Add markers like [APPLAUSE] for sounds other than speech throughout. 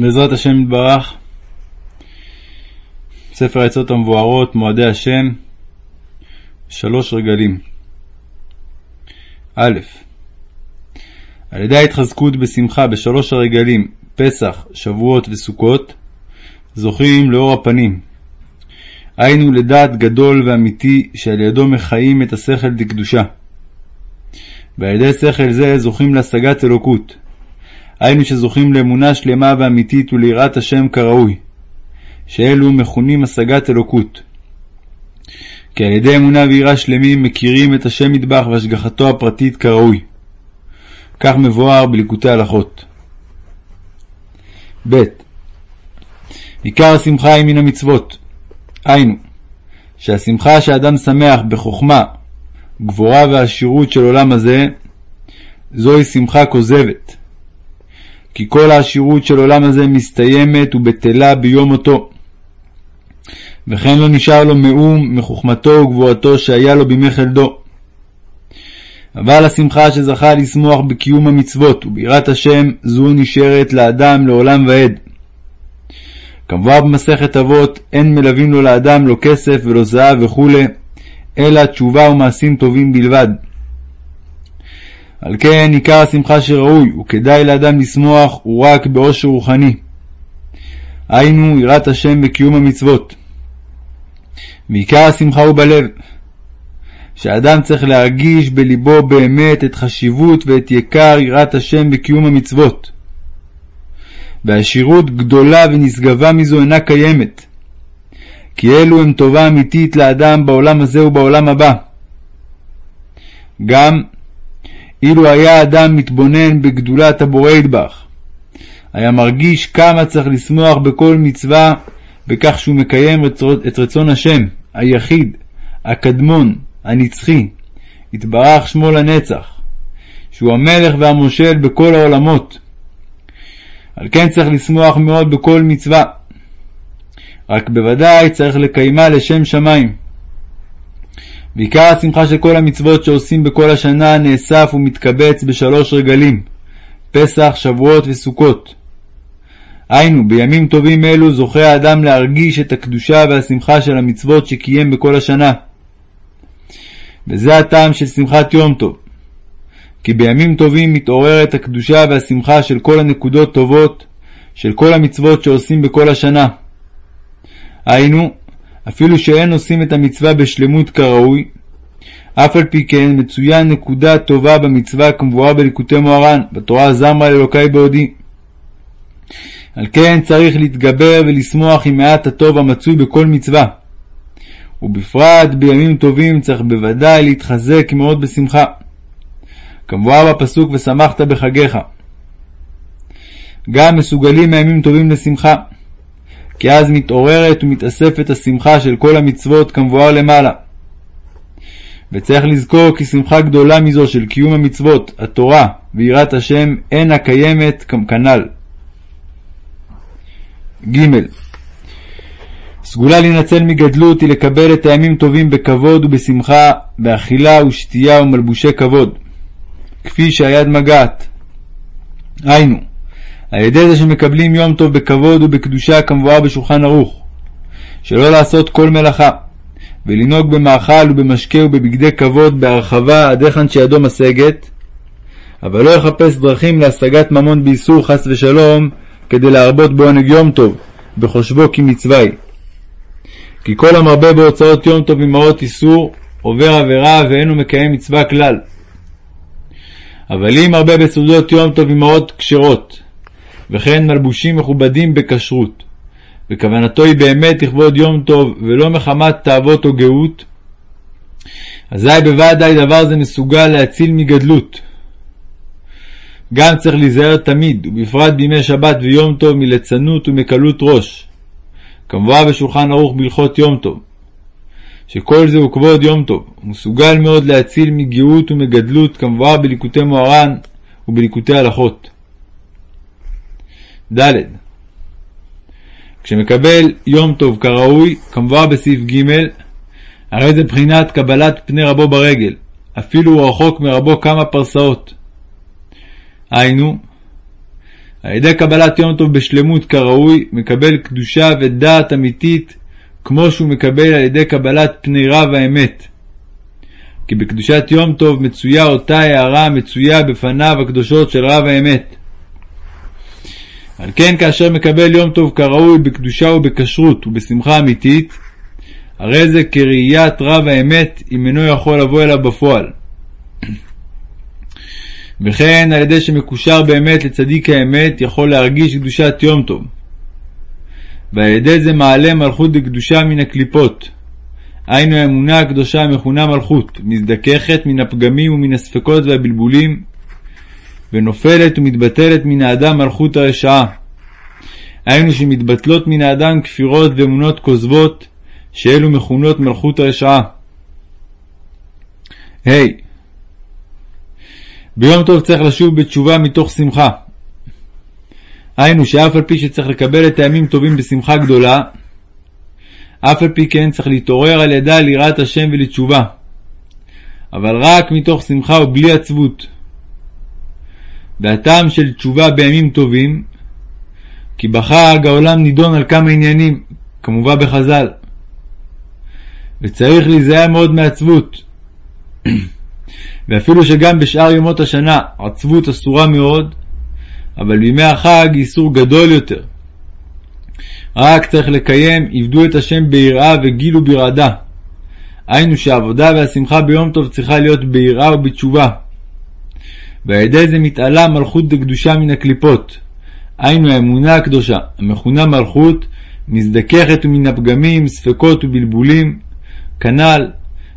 בעזרת השם יתברך, ספר העצות המבוארות, מועדי השם, שלוש רגלים. א. על ידי ההתחזקות בשמחה בשלוש הרגלים, פסח, שבועות וסוכות, זוכים לאור הפנים. היינו לדעת גדול ואמיתי שעל ידו מחיים את השכל לקדושה. ועל ידי שכל זה זוכים להשגת אלוקות. היינו שזוכים לאמונה שלמה ואמיתית וליראת השם כראוי, שאלו מכונים השגת אלוקות. כי על ידי אמונה ויראה שלמים מכירים את השם מטבח והשגחתו הפרטית כראוי. כך מבואר בליקוטי הלכות. ב. עיקר השמחה היא מן המצוות. היינו, שהשמחה שאדם שמח בחוכמה, גבורה ועשירות של עולם הזה, זוהי שמחה כוזבת. כי כל העשירות של עולם הזה מסתיימת ובטלה ביום מותו. וכן לא נשאר לו מאום מחוכמתו וגבורתו שהיה לו בימי חלדו. אבל השמחה שזכה לשמוח בקיום המצוות וביראת השם, זו נשארת לאדם לעולם ועד. כמובן במסכת אבות, אין מלווים לו לאדם לא כסף ולא זהב וכו', אלא תשובה ומעשים טובים בלבד. על כן עיקר השמחה שראוי וכדאי לאדם לשמוח הוא רק בעושר רוחני. היינו יראת השם וקיום המצוות. ועיקר השמחה הוא בלב. שאדם צריך להרגיש בליבו באמת את חשיבות ואת יקר יראת השם וקיום המצוות. והשירות גדולה ונשגבה מזו אינה קיימת. כי אלו הם טובה אמיתית לאדם בעולם הזה ובעולם הבא. גם אילו היה אדם מתבונן בגדולת הבורא ידבח, היה מרגיש כמה צריך לשמוח בכל מצווה בכך שהוא מקיים את רצון השם, היחיד, הקדמון, הנצחי, יתברך שמו לנצח, שהוא המלך והמושל בכל העולמות. על כן צריך לשמוח מאוד בכל מצווה. רק בוודאי צריך לקיימה לשם שמיים. ועיקר השמחה של כל המצוות שעושים בכל השנה נאסף ומתקבץ בשלוש רגלים, פסח, שבועות וסוכות. היינו, בימים טובים אלו זוכה האדם להרגיש את הקדושה והשמחה של המצוות שקיים בכל השנה. וזה הטעם של שמחת יום טוב. כי בימים טובים מתעוררת הקדושה והשמחה של כל הנקודות טובות, של כל המצוות שעושים בכל השנה. היינו, אפילו שאין עושים את המצווה בשלמות כראוי, אף על פי כן מצוין נקודה טובה במצווה כמבואר בליקוטי מוהר"ן, בתורה זמרה לאלוקי בעודי. על כן צריך להתגבר ולשמוח עם מעט הטוב המצוי בכל מצווה. ובפרט בימים טובים צריך בוודאי להתחזק מאוד בשמחה. כמבואר בפסוק ושמחת בחגיך. גם מסוגלים מימים טובים לשמחה. כי אז מתעוררת ומתאספת השמחה של כל המצוות כמבואר למעלה. וצריך לזכור כי שמחה גדולה מזו של קיום המצוות, התורה ויראת השם, אינה קיימת כנ"ל. ג. סגולה להינצל מגדלות היא לקבל את הימים טובים בכבוד ובשמחה, באכילה ושתייה ומלבושי כבוד, כפי שהיד מגעת. היינו, על ידי זה שמקבלים יום טוב בכבוד ובקדושה כמבואר בשולחן ערוך, שלא לעשות כל מלאכה, ולנהוג במאכל ובמשקה ובבגדי כבוד בהרחבה עד היכן שידו משגת, אבל לא יחפש דרכים להשגת ממון באיסור חס ושלום, כדי להרבות בעונג יום טוב, בחושבו כי מצווה היא. כי כל המרבה בהוצאות יום טוב ממעות איסור, עובר עבירה ואינו מקיים מצווה כלל. אבל אם הרבה בסעודות יום טוב ממעות כשרות, וכן מלבושים מכובדים בכשרות, וכוונתו היא באמת לכבוד יום טוב, ולא מחמת תאוות או גאות, אזי בוודאי דבר זה מסוגל להציל מגדלות. גם צריך להיזהר תמיד, ובפרט בימי שבת ויום טוב, מליצנות ומקלות ראש, כמובן בשולחן ערוך בהלכות יום טוב, שכל זה הוא כבוד יום טוב, ומסוגל מאוד להציל מגאות ומגדלות, כמובן בליקוטי מוהר"ן ובליקוטי הלכות. ד. כשמקבל יום טוב כראוי, כמובן בסעיף ג', הרי זה בחינת קבלת פני רבו ברגל, אפילו הוא רחוק מרבו כמה פרסאות. היינו, על ידי קבלת יום טוב בשלמות כראוי, מקבל קדושה ודעת אמיתית, כמו שהוא מקבל על ידי קבלת פני רב האמת. כי בקדושת יום טוב מצויה אותה הערה המצויה בפניו הקדושות של רב האמת. על כן כאשר מקבל יום טוב כראוי בקדושה ובכשרות ובשמחה אמיתית, הרי זה כראיית רב האמת אם אינו יכול לבוא אליו בפועל. [CLEARS THROAT] וכן על ידי שמקושר באמת לצדיק האמת יכול להרגיש קדושת יום טוב. ועל ידי זה מעלה מלכות לקדושה מן הקליפות. היינו האמונה הקדושה המכונה מלכות, מזדככת מן הפגמים ומן הספקות והבלבולים, ונופלת ומתבטלת מן האדם מלכות הרשעה. היינו שמתבטלות מן האדם כפירות ואמונות כוזבות, שאלו מכונות מלכות הרשעה. ה. Hey, ביום טוב צריך לשוב בתשובה מתוך שמחה. היינו שאף על פי שצריך לקבל את הימים טובים בשמחה גדולה, אף על פי כן צריך להתעורר על ידה ליראת השם ולתשובה, אבל רק מתוך שמחה ובלי עצבות. והטעם של תשובה בימים טובים, כי בחג העולם נידון על כמה עניינים, כמובן בחז"ל. וצריך להיזהר מאוד מעצבות. [CLEARS THROAT] ואפילו שגם בשאר ימות השנה עצבות אסורה מאוד, אבל בימי החג איסור גדול יותר. רק צריך לקיים עבדו את השם ביראה וגילו ברעדה. היינו שהעבודה והשמחה ביום טוב צריכה להיות ביראה ובתשובה. ועל ידי זה מתעלה מלכות דקדושה מן הקליפות. היינו האמונה הקדושה, המכונה מלכות, מזדככת מן הפגמים, ספקות ובלבולים, כנ"ל,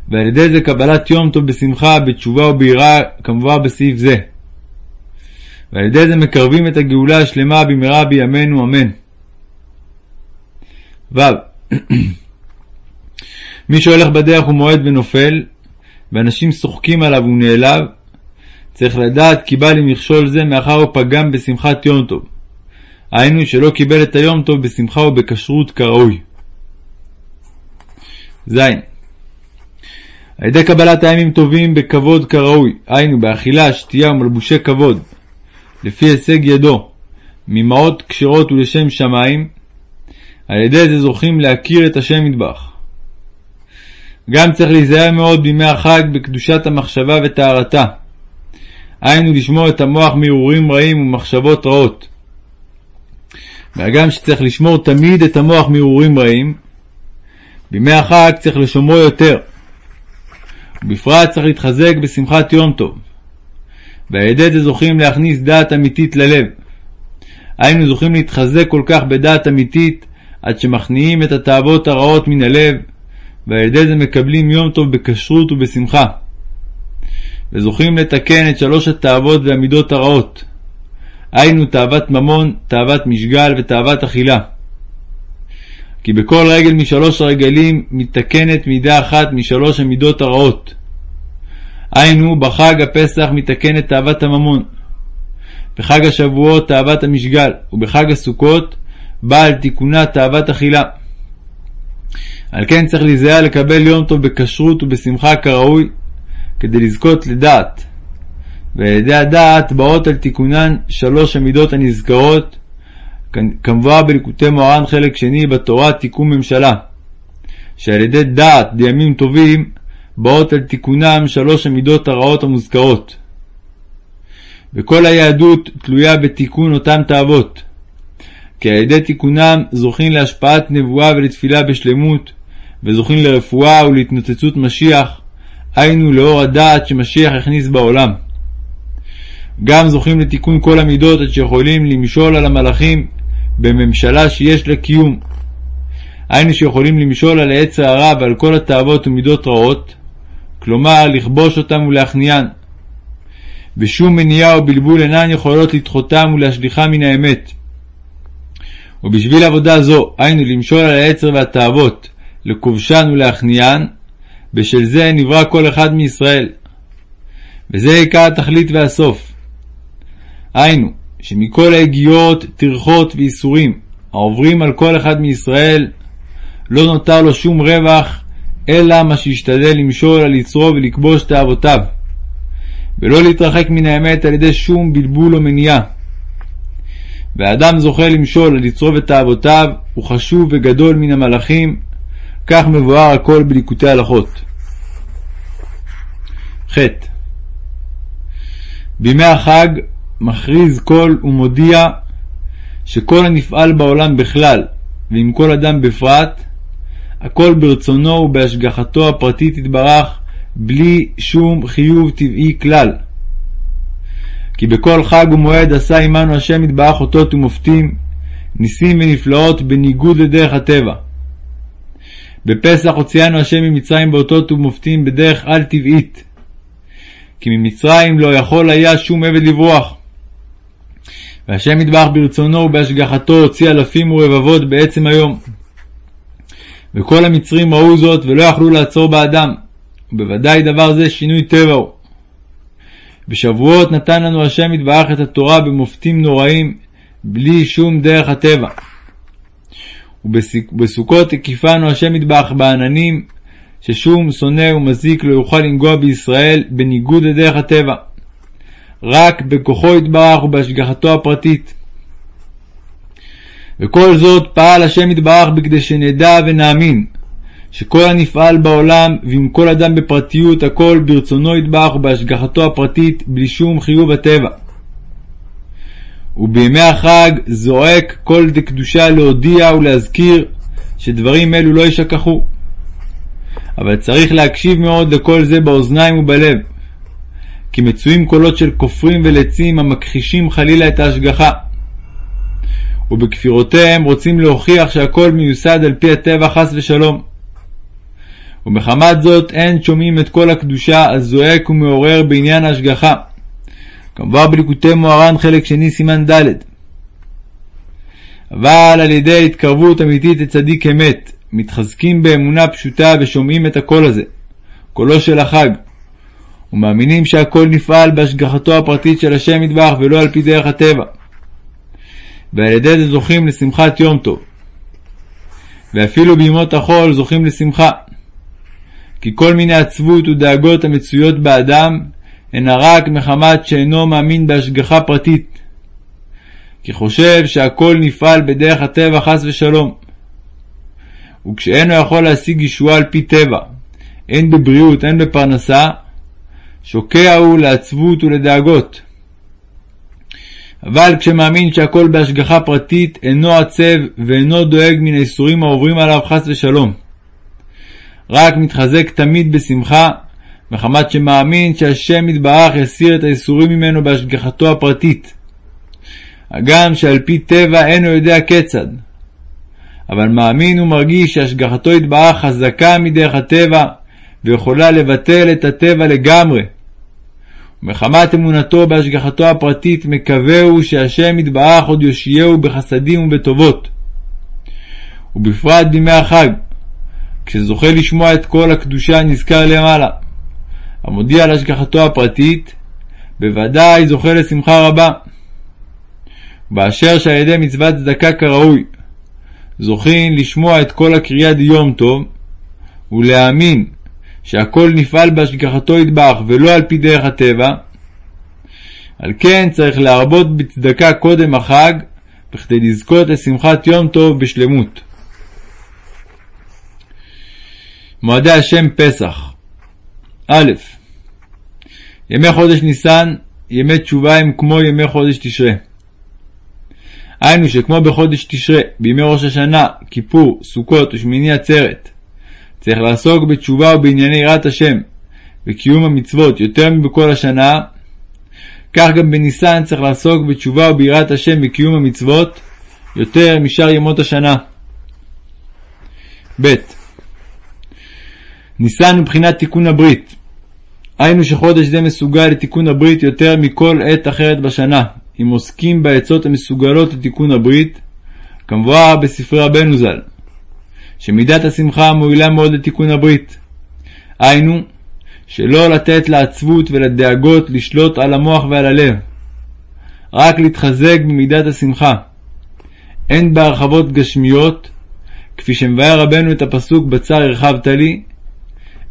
ועל ידי זה קבלת יום טוב בשמחה, בתשובה וביראה, כמובן בסעיף זה. ועל ידי זה מקרבים את הגאולה השלמה במהרה בימינו, אמן. ו. [CLEARS THROAT] מי שהולך בדרך ומועד ונופל, ואנשים שוחקים עליו והוא נעלב, צריך לדעת כי בא למכשול זה מאחר הוא פגם בשמחת יום טוב. היינו שלא קיבל את היום טוב בשמחה ובכשרות כראוי. ז. על ידי קבלת הימים טובים בכבוד כראוי, היינו באכילה, שתייה ומלבושי כבוד, לפי הישג ידו, ממעות כשרות ולשם שמיים, על ידי זה זוכים להכיר את השם מטבח. גם צריך להיזהר מאוד בימי החג בקדושת המחשבה וטהרתה. היינו לשמור את המוח מהרהורים רעים ומחשבות רעות. והגם שצריך לשמור תמיד את המוח מהרהורים רעים, בימי החג צריך לשומרו יותר. ובפרט צריך להתחזק בשמחת יום טוב. ועל ידי זה זוכים להכניס דעת אמיתית ללב. היינו זוכים להתחזק כל כך בדעת אמיתית, עד שמכניעים את התאוות הרעות מן הלב, ועל ידי זה מקבלים יום טוב בכשרות ובשמחה. וזוכים לתקן את שלוש התאוות והמידות הרעות. היינו תאוות ממון, תאוות משגל ותאוות אכילה. כי בכל רגל משלוש הרגלים מתקנת מידה אחת משלוש המידות הרעות. היינו, בחג הפסח מתקנת תאוות הממון, בחג השבועות תאוות המשגל, ובחג הסוכות באה על תיקונה תאוות אכילה. על כן צריך להיזהר לקבל יום טוב בכשרות ובשמחה כראוי, כדי לזכות לדעת. ועל ידי הדעת באות על תיקונן שלוש המידות הנזכרות, כמבואר בליקוטי מוהר"ן חלק שני בתורה תיקון ממשלה, שעל ידי דעת בימים טובים באות על תיקונם שלוש המידות הרעות המוזכרות. וכל היהדות תלויה בתיקון אותם תאוות, כי על ידי תיקונם זוכים להשפעת נבואה ולתפילה בשלמות, וזוכים לרפואה ולהתנוצצות משיח, היינו לאור הדעת שמשיח הכניס בעולם. גם זוכים לתיקון כל המידות עד שיכולים למשול על המלאכים בממשלה שיש לה קיום. היינו שיכולים למשול על העץ הרע ועל כל התאוות ומידות רעות, כלומר לכבוש אותם ולהכניען. ושום מניעה או בלבול אינן יכולות לדחותם ולהשליכם מן האמת. ובשביל עבודה זו, היינו למשול על העצר והתאוות, לכובשן ולהכניען, בשל זה נברא כל אחד מישראל. וזה עיקר התכלית והסוף. היינו, שמכל היגיעות, טרחות ואיסורים העוברים על כל אחד מישראל, לא נותר לו שום רווח, אלא מה שישתדל למשול על יצרו ולכבוש תאוותיו, ולא להתרחק מן האמת על ידי שום בלבול או מניעה. והאדם זוכה למשול על יצרו ותאוותיו, הוא חשוב וגדול מן המלאכים, כך מבואר הכל בליקוטי הלכות. ח. בימי החג מכריז קול ומודיע שכל הנפעל בעולם בכלל, ועם כל אדם בפרט, הכל ברצונו ובהשגחתו הפרטית יתברך, בלי שום חיוב טבעי כלל. כי בכל חג ומועד עשה עמנו השם יתברך אותות ומופתים, ניסים ונפלאות בניגוד לדרך הטבע. בפסח הוציאנו השם ממצרים באותות ומופתים בדרך על-טבעית. כי ממצרים לא יכול היה שום עבד לברוח. והשם יתברך ברצונו ובהשגחתו הוציא אלפים ורבבות בעצם היום. וכל המצרים ראו זאת ולא יכלו לעצור באדם, ובוודאי דבר זה שינוי טבע הוא. בשבועות נתן לנו השם יתברך את התורה במופתים נוראים, בלי שום דרך הטבע. ובסוכות הקיפנו השם יתברך בעננים, ששום שונא ומזיק לא יוכל לנגוע בישראל בניגוד לדרך הטבע. רק בכוחו יתברך ובהשגחתו הפרטית. וכל זאת פעל השם יתברך בכדי שנדע ונאמין שכל הנפעל בעולם ועם כל אדם בפרטיות הכל ברצונו יתברך ובהשגחתו הפרטית בלי שום חיוב הטבע. ובימי החג זועק כל דקדושה להודיע ולהזכיר שדברים אלו לא יישכחו. אבל צריך להקשיב מאוד לכל זה באוזניים ובלב, כי מצויים קולות של כופרים ולצים המכחישים חלילה את ההשגחה. ובכפירותיהם רוצים להוכיח שהכל מיוסד על פי הטבע חס ושלום. ומחמת זאת אין שומעים את כל הקדושה הזועק ומעורר בעניין ההשגחה. כמובן בליקוטי מוהר"ן חלק שני סימן ד'. אבל על ידי התקרבות אמיתית לצדיק אמת, מתחזקים באמונה פשוטה ושומעים את הקול הזה, קולו של החג, ומאמינים שהכל נפעל בהשגחתו הפרטית של השם יתברך ולא על פי דרך הטבע. ועל ידי זה זוכים לשמחת יום טוב. ואפילו בימות החול זוכים לשמחה. כי כל מיני עצבות ודאגות המצויות באדם הנה רק מחמת שאינו מאמין בהשגחה פרטית. כי חושב שהכל נפעל בדרך הטבע חס ושלום. וכשאינו יכול להשיג ישועה על פי טבע, הן בבריאות הן בפרנסה, שוקע הוא לעצבות ולדאגות. אבל כשמאמין שהכל בהשגחה פרטית, אינו עצב ואינו דואג מן האיסורים העוברים עליו חס ושלום. רק מתחזק תמיד בשמחה, מחמת שמאמין שהשם יתברך יסיר את האיסורים ממנו בהשגחתו הפרטית. הגם שעל פי טבע אינו יודע כיצד. אבל מאמין ומרגיש שהשגחתו יתברך חזקה מדרך הטבע, ויכולה לבטל את הטבע לגמרי. ומחמת אמונתו בהשגחתו הפרטית מקווה הוא שהשם יתברך עוד יושיעהו בחסדים ובטובות. ובפרט בימי החג, כשזוכה לשמוע את כל הקדושה הנזכר למעלה, המודיע על השגחתו הפרטית, בוודאי זוכה לשמחה רבה. באשר שעל ידי מצוות צדקה כראוי, זוכין לשמוע את כל הקריאה דיום טוב, ולהאמין שהכל נפעל בהשגחתו ידבח ולא על פי דרך הטבע, על כן צריך להרבות בצדקה קודם החג, בכדי לזכות לשמחת יום טוב בשלמות. מועדי השם פסח א. ימי חודש ניסן, ימי תשובה הם כמו ימי חודש תשרה. היינו שכמו בחודש תשרה, בימי ראש השנה, כיפור, סוכות ושמיני עצרת, צריך לעסוק בתשובה ובענייני יראת השם, וקיום המצוות יותר מבכל השנה, כך גם בניסן צריך לעסוק בתשובה וביראת השם וקיום המצוות יותר משאר ימות השנה. ב. ניסן מבחינת תיקון הברית. היינו שחודש זה מסוגל לתיקון הברית יותר מכל עת אחרת בשנה, אם עוסקים בעצות המסוגלות לתיקון הברית, כמבואר בספרי רבנו ז"ל, שמידת השמחה מועילה מאוד לתיקון הברית. היינו, שלא לתת לעצבות ולדאגות לשלוט על המוח ועל הלב, רק להתחזק במידת השמחה. הן בהרחבות גשמיות, כפי שמבאר רבנו את הפסוק בצר הרחבת לי,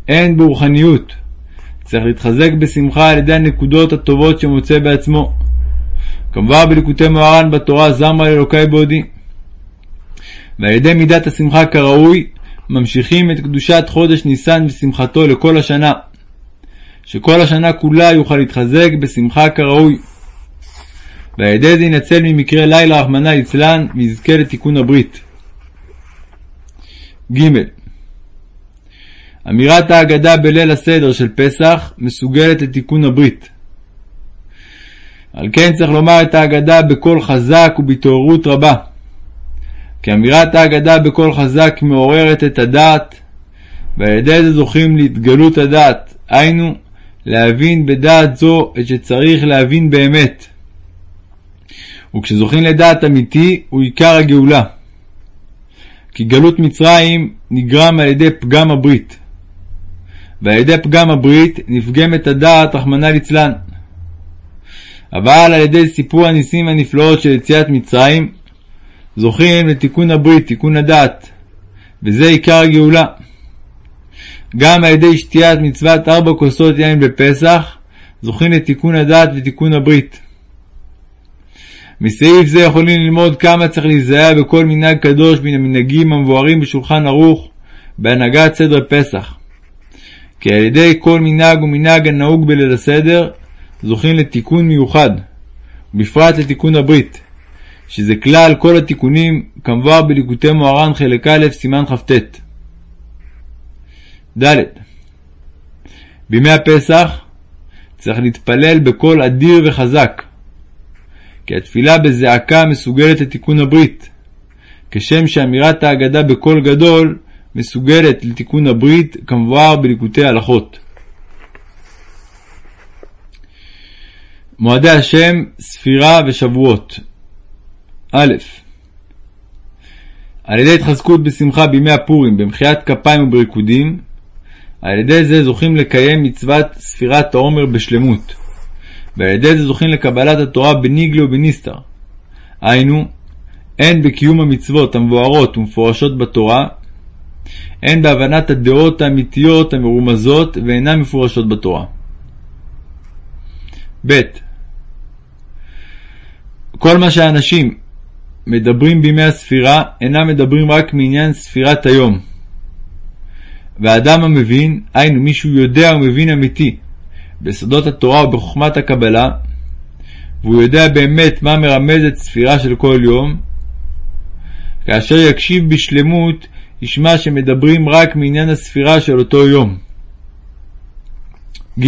הן ברוחניות. צריך להתחזק בשמחה על ידי הנקודות הטובות שמוצא בעצמו. כמובן בליקוטי מוהר"ן בתורה זמרה לאלוקי בעודי. ועל ידי מידת השמחה כראוי, ממשיכים את קדושת חודש ניסן ושמחתו לכל השנה, שכל השנה כולה יוכל להתחזק בשמחה כראוי. ועל ידי זה ינצל ממקרה לילה רחמנא ליצלן ויזכה לתיקון הברית. ג. אמירת ההגדה בליל הסדר של פסח מסוגלת לתיקון הברית. על כן צריך לומר את ההגדה בקול חזק ובהתעוררות רבה. כי אמירת ההגדה בקול חזק מעוררת את הדעת, ועל ידי זה זוכים להתגלות הדעת, היינו, להבין בדעת זו את שצריך להבין באמת. וכשזוכים לדעת אמיתי, הוא עיקר הגאולה. כי גלות מצרים נגרם על ידי פגם הברית. ועל ידי פגם הברית נפגמת הדעת, רחמנא ליצלן. אבל על ידי סיפור הניסים הנפלאות של יציאת מצרים, זוכים לתיקון הברית, תיקון הדעת, וזה עיקר הגאולה. גם על ידי שתיית מצוות ארבע כוסות יין בפסח, זוכים לתיקון הדעת ותיקון הברית. מסעיף זה יכולים ללמוד כמה צריך להיזהר בכל מנהג קדוש מן המנהגים המבוארים בשולחן ערוך בהנהגת סדר פסח. כי על ידי כל מנהג ומנהג הנהוג בליל הסדר, זוכים לתיקון מיוחד, ובפרט לתיקון הברית, שזה כלל כל התיקונים כמבואר בליקוטי מוהר"ן חלק א', סימן כ"ט. ד. בימי הפסח צריך להתפלל בקול אדיר וחזק, כי התפילה בזעקה מסוגלת לתיקון הברית, כשם שאמירת ההגדה בקול גדול מסוגלת לתיקון הברית כמבואר בליקוטי הלכות. מועדי השם, ספירה ושבועות א. על ידי התחזקות בשמחה בימי הפורים, במחיית כפיים ובריקודים, על ידי זה זוכים לקיים מצוות ספירת העומר בשלמות, ועל ידי זה זוכים לקבלת התורה בניגלה ובנסתר. היינו, הן בקיום המצוות המבוארות ומפורשות בתורה, הן בהבנת הדעות האמיתיות המרומזות ואינן מפורשות בתורה. ב. כל מה שאנשים מדברים בימי הספירה, אינם מדברים רק מעניין ספירת היום. והאדם המבין, היינו מי שהוא יודע ומבין אמיתי, בסודות התורה ובחוכמת הקבלה, והוא יודע באמת מה מרמזת ספירה של כל יום, כאשר יקשיב בשלמות, ישמע שמדברים רק מעניין הספירה של אותו יום. ג.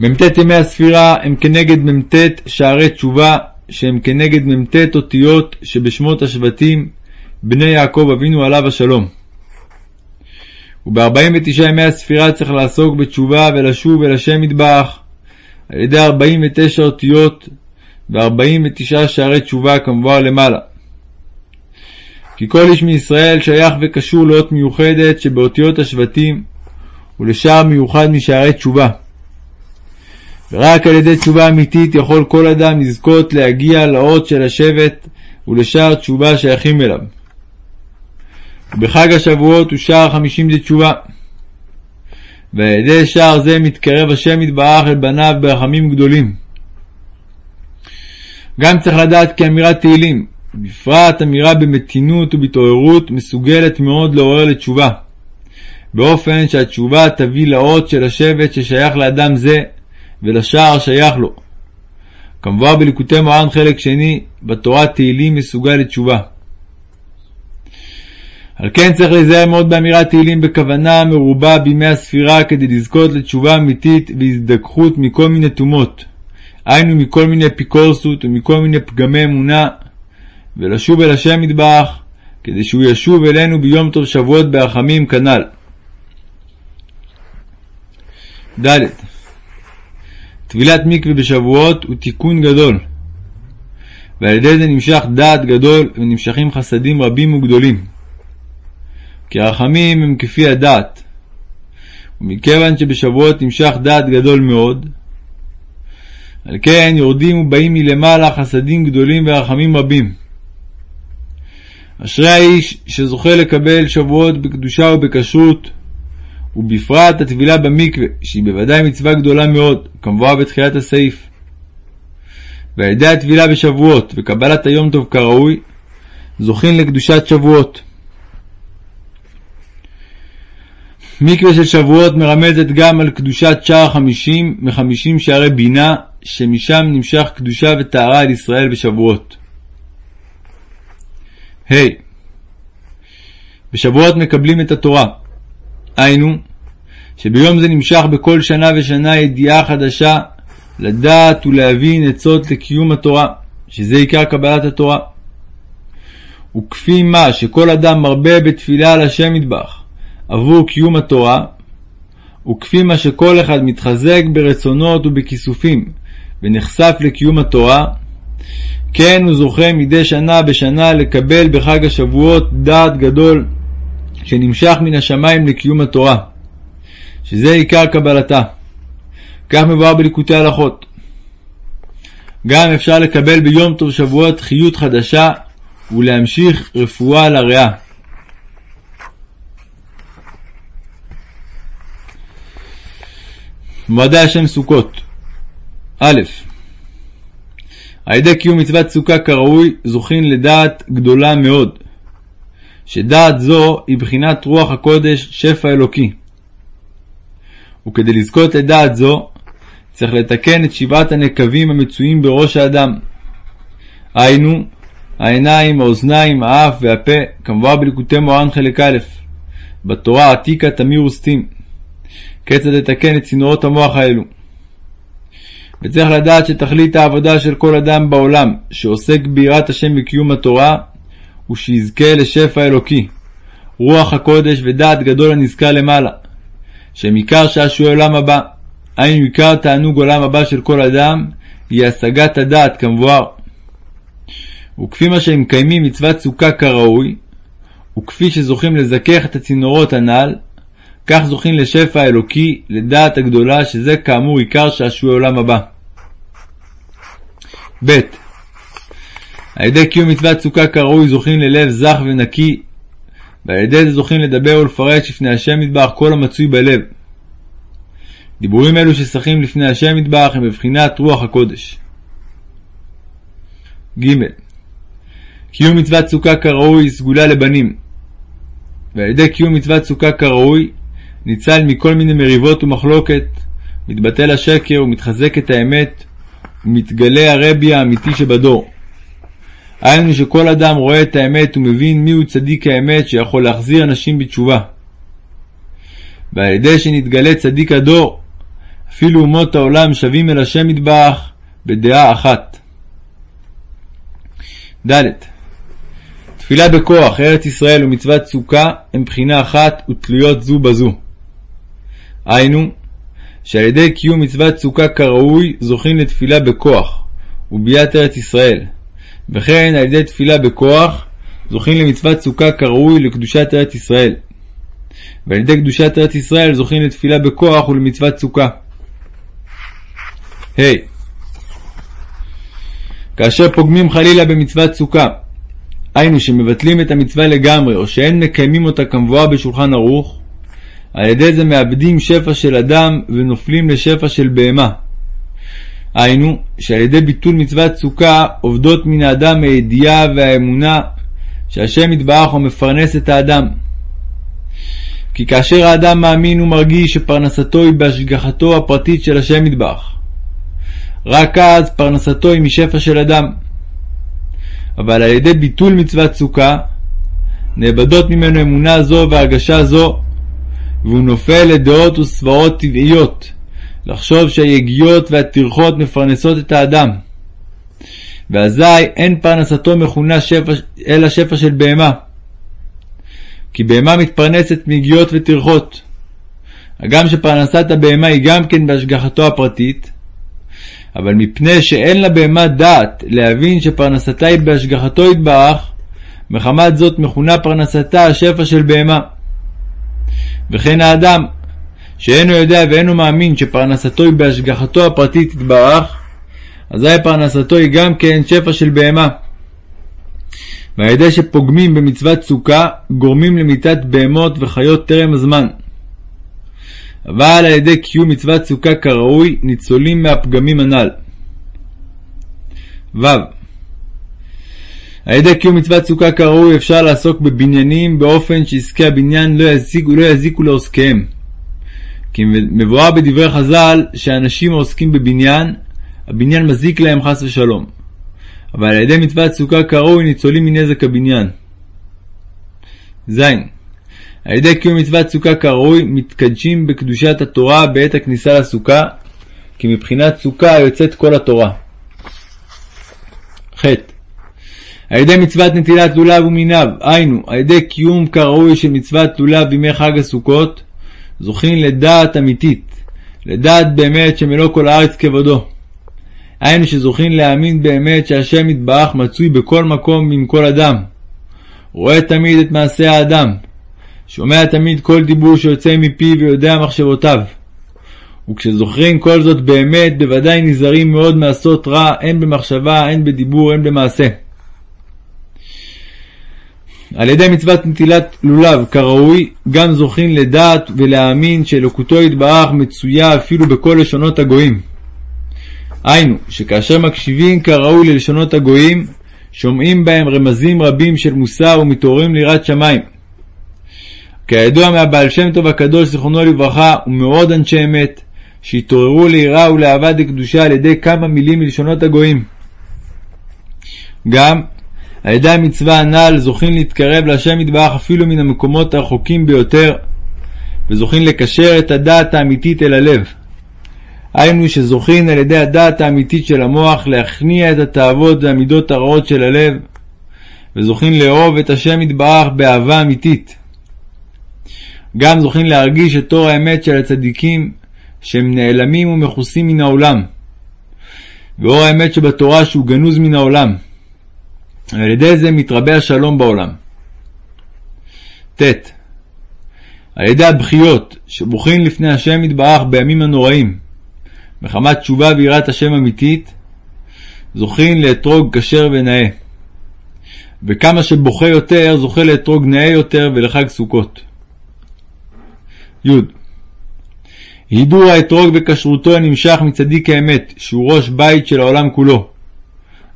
מ"ט ימי הספירה הם כנגד מ"ט שערי תשובה, שהם כנגד מ"ט אותיות שבשמות השבטים בני יעקב אבינו עליו השלום. וב-49 ימי הספירה צריך לעסוק בתשובה ולשוב אל השם מטבח על ידי 49 אותיות ו-49 שערי תשובה כמבואר למעלה. כי כל איש מישראל שייך וקשור לאות מיוחדת שבאותיות השבטים ולשער מיוחד משערי תשובה. ורק על ידי תשובה אמיתית יכול כל אדם לזכות להגיע לאות של השבט ולשער תשובה שייכים אליו. ובחג השבועות הוא שער חמישים דתשובה. ועל ידי שער זה מתקרב השם יתברך אל בניו ברחמים גדולים. גם צריך לדעת כי אמירת תהילים, בפרט אמירה במתינות ובהתעוררות, מסוגלת מאוד לעורר לתשובה, באופן שהתשובה תביא לאות של השבט ששייך לאדם זה, ולשער שייך לו. כמובן בליקוטי מוהר"ן חלק שני, בתורת תהילים מסוגל לתשובה. על כן צריך להיזהר מאוד באמירת תהילים בכוונה מרובה בימי הספירה כדי לזכות לתשובה אמיתית והזדככות מכל מיני טומאות, היינו מכל מיני אפיקורסות ומכל מיני פגמי אמונה, ולשוב אל השם מטבח, כדי שהוא ישוב אלינו ביום טוב שבועות ברחמים כנ"ל. ד. טבילת מקווה בשבועות הוא תיקון גדול, ועל ידי זה נמשך דעת גדול ונמשכים חסדים רבים וגדולים. כי הרחמים הם כפי הדעת, ומכיוון שבשבועות נמשך דעת גדול מאוד, על כן יורדים ובאים מלמעלה חסדים גדולים ורחמים רבים. אשרי האיש שזוכה לקבל שבועות בקדושה ובכשרות, ובפרט הטבילה במקווה, שהיא בוודאי מצווה גדולה מאוד, כמבואה בתחילת הסעיף. ועל ידי הטבילה בשבועות וקבלת היום טוב כראוי, זוכים לקדושת שבועות. מקווה של שבועות מרמזת גם על קדושת שער חמישים מחמישים שערי בינה, שמשם נמשך קדושה וטהרה על ישראל בשבועות. Hey, בשבועות מקבלים את התורה. היינו, שביום זה נמשך בכל שנה ושנה ידיעה חדשה, לדעת ולהבין עצות לקיום התורה, שזה עיקר קבלת התורה. וכפי מה שכל אדם מרבה בתפילה על השם מטבח עבור קיום התורה, וכפי מה שכל אחד מתחזק ברצונות ובכיסופים ונחשף לקיום התורה, כן הוא זוכה מדי שנה בשנה לקבל בחג השבועות דעת גדול שנמשך מן השמיים לקיום התורה, שזה עיקר קבלתה. כך מבואר בליקוטי הלכות. גם אפשר לקבל ביום טוב שבועות חיות חדשה ולהמשיך רפואה לריאה. מועדי השם סוכות א. על ידי קיום מצוות סוכה כראוי זוכין לדעת גדולה מאוד, שדעת זו היא בחינת רוח הקודש שפע אלוקי. וכדי לזכות לדעת זו, צריך לתקן את שבעת הנקבים המצויים בראש האדם. היינו, העיניים, האוזניים, האף והפה, כמובן בליקוטי מורן חלק א', בתורה עתיקה תמיר וסטים. כיצד לתקן את צינורות המוח האלו. וצריך לדעת שתכלית העבודה של כל אדם בעולם שעוסק ביראת השם וקיום התורה, הוא שיזכה לשפע אלוקי, רוח הקודש ודעת גדול הנזכר למעלה, שהם עיקר שעשועי עולם הבא, היינו עיקר תענוג עולם הבא של כל אדם, היא השגת הדעת כמבואר. וכפי מה שהם מקיימים מצוות סוכה כראוי, וכפי שזוכים לזכך את הצינורות הנ"ל, כך זוכים לשפע האלוקי, לדעת הגדולה, שזה כאמור עיקר שעשועי עולם הבא. ב. על ידי קיום מצוות סוכה כראוי זוכים ללב זך ונקי, ועל ידי זה זוכים לדבר ולפרש לפני השם מטבח כל המצוי בלב. דיבורים אלו ששחים לפני השם מטבח הם בבחינת רוח הקודש. ג. קיום מצוות סוכה כראוי סגולה לבנים, ועל ידי קיום מצוות סוכה כראוי ניצל מכל מיני מריבות ומחלוקת, מתבטל השקר ומתחזקת האמת, ומתגלה הרבי האמיתי שבדור. היינו שכל אדם רואה את האמת ומבין מיהו צדיק האמת שיכול להחזיר אנשים בתשובה. ועל ידי שנתגלה צדיק הדור, אפילו אומות העולם שבים אל השם מטבח בדעה אחת. ד. תפילה בכוח, ארץ ישראל ומצוות סוכה הם בחינה אחת ותלויות זו בזו. היינו, שעל ידי קיום מצוות סוכה כראוי זוכים לתפילה בכוח, וביאת ארץ ישראל, וכן על ידי תפילה בכוח זוכים למצוות סוכה כראוי לקדושת ארץ ישראל, ועל ידי קדושת ארץ ישראל זוכים לתפילה בכוח ולמצוות סוכה. ה. Hey. כאשר פוגמים חלילה במצוות סוכה, היינו שמבטלים את המצווה לגמרי, או שאין מקיימים אותה כמבואה בשולחן ערוך, על ידי זה מאבדים שפע של אדם ונופלים לשפע של בהמה. היינו, שעל ידי ביטול מצוות סוכה עובדות מן האדם הידיעה והאמונה שהשם יתברך הוא מפרנס את האדם. כי כאשר האדם מאמין ומרגיש שפרנסתו היא בהשגחתו הפרטית של השם יתברך, רק אז פרנסתו היא משפע של אדם. אבל על ידי ביטול מצוות סוכה, נאבדות ממנו אמונה זו והרגשה זו, והוא נופל לדעות וסברות טבעיות, לחשוב שהיגיעות והטרחות מפרנסות את האדם. ואזי אין פרנסתו מכונה שפע, אלא שפע של בהמה. כי בהמה מתפרנסת מיגיעות וטרחות. הגם שפרנסת הבהמה היא גם כן בהשגחתו הפרטית, אבל מפני שאין לבהמה דעת להבין שפרנסתה היא בהשגחתו יתברך, מחמת זאת מכונה פרנסתה השפע של בהמה. וכן האדם, שאינו יודע ואינו מאמין שפרנסתו היא בהשגחתו הפרטית יתברך, אזי פרנסתו היא גם כן שפע של בהמה. ועל ידי שפוגמים במצוות סוכה, גורמים למיתת בהמות וחיות טרם הזמן. אבל על ידי קיום מצוות סוכה כראוי, ניצולים מהפגמים הנ"ל. ו. על ידי קיום מצוות סוכה כראוי אפשר לעסוק בבניינים באופן שעסקי הבניין לא יזיקו, לא יזיקו לעוסקיהם. כי מבואר בדברי חז"ל שאנשים העוסקים בבניין, הבניין מזיק להם חס ושלום. אבל על ידי מצוות סוכה כראוי ניצולים מנזק הבניין. ז. על ידי קיום מצוות סוכה כראוי מתקדשים בקדושת התורה בעת הכניסה לסוכה, כי מבחינת סוכה יוצאת כל התורה. ח. על ידי מצוות נטילת לולב ומיניו, היינו, על ידי קיום כראוי של מצוות לולב בימי חג הסוכות, זוכים לדעת אמיתית, לדעת באמת שמלוא כל הארץ כבודו. היינו שזוכים להאמין באמת שהשם יתברך מצוי בכל מקום עם כל אדם. רואה תמיד את מעשה האדם, שומע תמיד כל דיבור שיוצא מפי ויודע מחשבותיו. וכשזוכרים כל זאת באמת, בוודאי נזהרים מאוד מעשות רע, הן במחשבה, הן בדיבור, הן במעשה. על ידי מצוות נטילת לולב כראוי, גם זוכים לדעת ולהאמין שאלוקותו יתברך מצויה אפילו בכל לשונות הגויים. היינו, שכאשר מקשיבים כראוי ללשונות הגויים, שומעים בהם רמזים רבים של מוסר ומתעוררים ליראת שמיים. כידוע מהבעל שם טוב הקדוש זיכרונו לברכה ומאוד אנשי אמת, שהתעוררו ליראה ולאהבה דקדושה על ידי כמה מילים מלשונות הגויים. גם על ידי המצווה הנ"ל זוכים להתקרב להשם יתברך אפילו מן המקומות הרחוקים ביותר, וזוכים לקשר את הדעת האמיתית אל הלב. היינו שזוכין על ידי הדעת האמיתית של המוח להכניע את התאוות והמידות הרעות של הלב, וזוכין לאהוב את השם יתברך באהבה אמיתית. גם זוכין להרגיש את אור האמת של הצדיקים, שהם נעלמים ומכוסים מן העולם, ואור האמת שבתורה שהוא גנוז מן העולם. ועל ידי זה מתרבה השלום בעולם. ט. על ידי הבכיות שבוכין לפני השם יתברך בימים הנוראים, מחמת תשובה ויראת השם אמיתית, זוכין לאתרוג כשר ונאה. וכמה שבוכה יותר, זוכה לאתרוג נאה יותר ולחג סוכות. י. הידור האתרוג וכשרותו הנמשך מצדיק האמת, שהוא ראש בית של העולם כולו.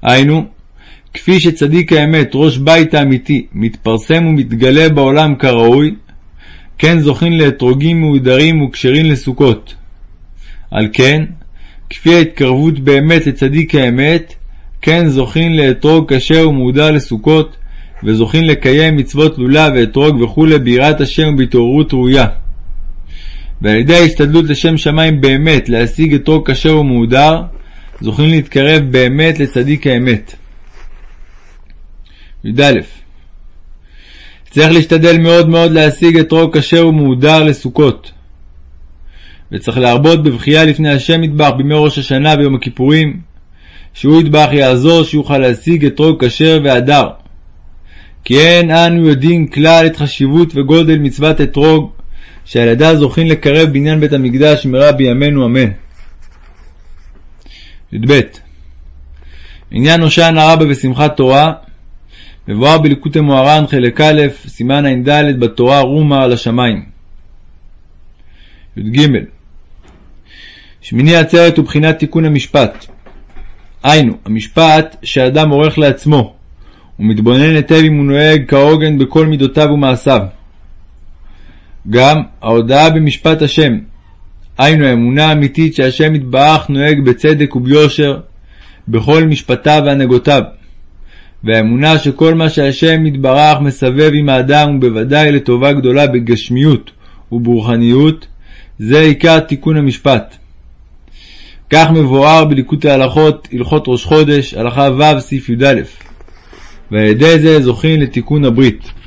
היינו, כפי שצדיק האמת, ראש בית האמיתי, מתפרסם ומתגלה בעולם כראוי, כן זוכין לאתרוגים מהודרים וכשרים לסוכות. על כן, כפי ההתקרבות באמת לצדיק האמת, כן זוכין לאתרוג כשר ומהודר לסוכות, וזוכין לקיים מצוות לולה ואתרוג וכולי ביראת השם ובהתעוררות ראויה. ועל ידי ההשתדלות לשם שמיים באמת להשיג אתרוג כשר ומהודר, זוכין להתקרב באמת לצדיק האמת. י"א צריך להשתדל מאוד מאוד להשיג אתרוג כשר ומהודר לסוכות. וצריך להרבות בבכייה לפני השם יטבח בימי ראש השנה ויום הכיפורים, שהוא יטבח יעזור שיוכל להשיג אתרוג כשר והדר. כי אין אנו יודעים כלל את חשיבות וגודל מצוות אתרוג, שעל ידה זוכין לקרב בניין בית המקדש מרע בימינו אמן. י"ב עניין הושענא רבה ושמחת תורה מבואר בליקוטי מוהר"ן חלק א', סימן ע"ד בתורה רומא על השמיים. י"ג שמיני עצרת הוא בחינת תיקון המשפט. היינו, המשפט שאדם עורך לעצמו, ומתבונן היטב אם הוא נוהג כהוגן בכל מידותיו ומעשיו. גם ההודעה במשפט השם, היינו האמונה האמיתית שהשם יתברך נוהג בצדק וביושר בכל משפטיו והנהגותיו. והאמונה שכל מה שהשם יתברך מסבב עם האדם ובוודאי לטובה גדולה בגשמיות וברוחניות, זה עיקר תיקון המשפט. כך מבואר בליקוטי ההלכות, הלכות ראש חודש, הלכה ו' סעיף י"א. ועל ידי זה זוכים לתיקון הברית.